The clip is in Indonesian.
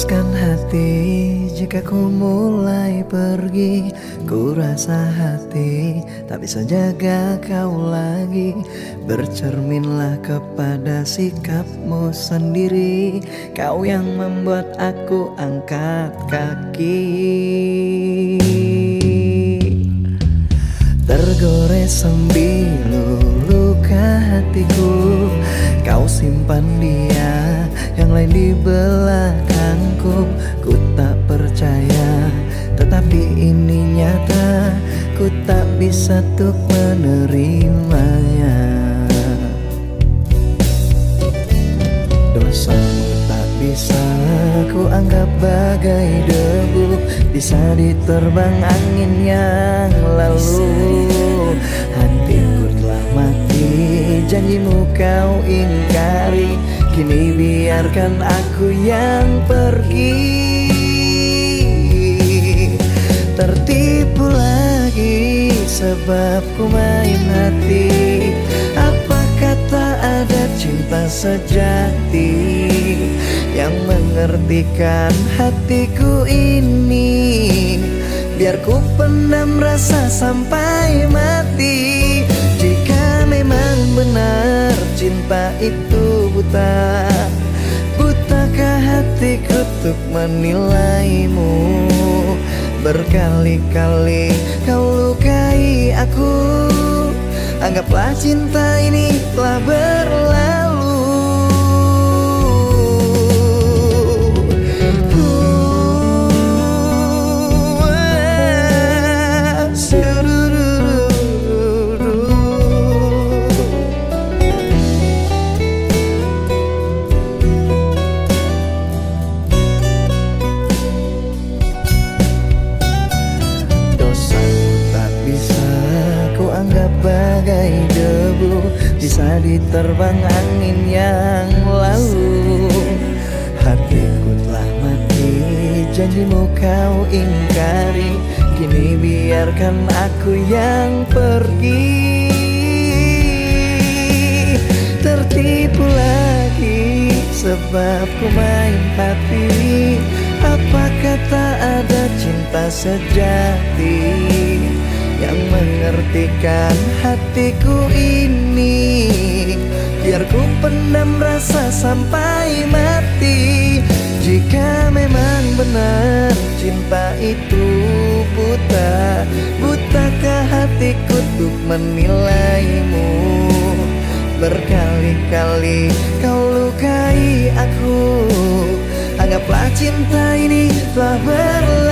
Lepaskan hati jika ku mulai pergi. Ku rasa hati tak bisa jaga kau lagi. Bercerminlah kepada sikapmu sendiri. Kau yang membuat aku angkat kaki. Tergores sembilu luka hatiku Kau simpan dia yang lain di belakangku. Ku tak percaya tetapi ini nyata. Ku tak bisa untuk menerimanya. Dosamu tak bisa ku anggap bagai debu. Bisa diterbang angin yang lalu janjimu kau ingkari. Kini biarkan aku yang pergi. Tertipu lagi sebab ku main hati. Apa kata ada cinta sejati Yang mengertikan hatiku ini? Biar ku pendam rasa sampai mati cinta itu buta. Butakah hatiku untuk menilaimu? Berkali-kali kau lukai aku. Anggaplah cinta ini telah berlalu bagai debu Bisa diterbang angin yang lalu. Hatiku telah mati Janjimu kau ingkari. Kini biarkan aku yang pergi. Tertipu lagi Sebab ku main hati. Apa kata ada cinta sejati yang mengertikan hatiku ini Biar ku pendam rasa sampai mati. Jika memang benar cinta itu buta Butakah hatiku untuk menilaimu? Berkali-kali kau lukai aku. Anggaplah cinta ini telah berlalu